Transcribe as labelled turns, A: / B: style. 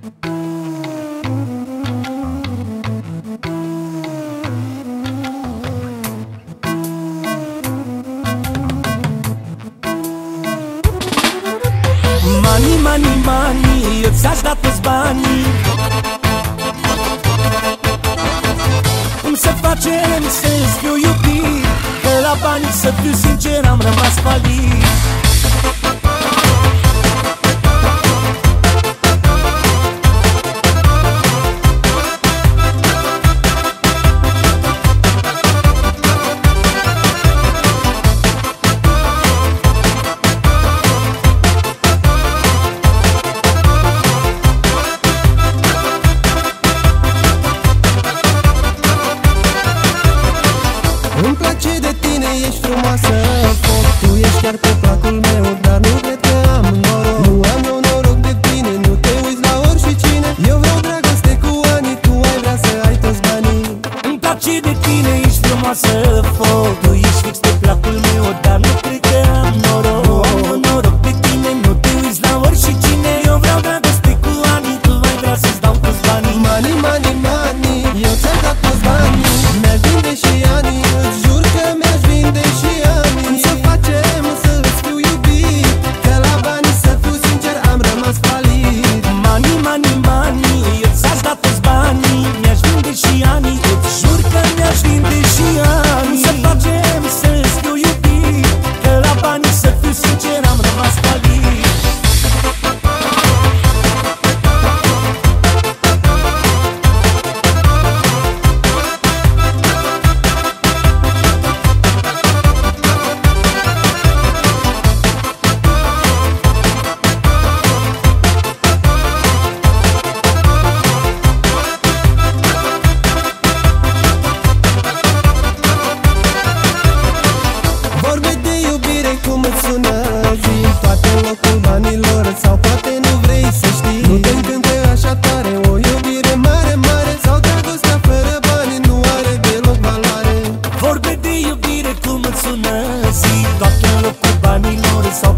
A: Mani, mani, mani, eu ți-aș da toți banii. Cum să facem să fiu iubit Că la bani să fiu sincer am rămas falit
B: ești frumoasă foc Tu ești chiar pe placul meu, dar nu cred că am noroc. Nu am eu noroc de tine, nu te uiți la oricine. Eu vreau dragoste cu ani, tu ai vrea să ai toți banii.
A: Îmi place de tine, ești frumoasă foc Tu ești fix pe placul meu, dar nu cred că
B: sună zi
A: Doar că în locul banilor sau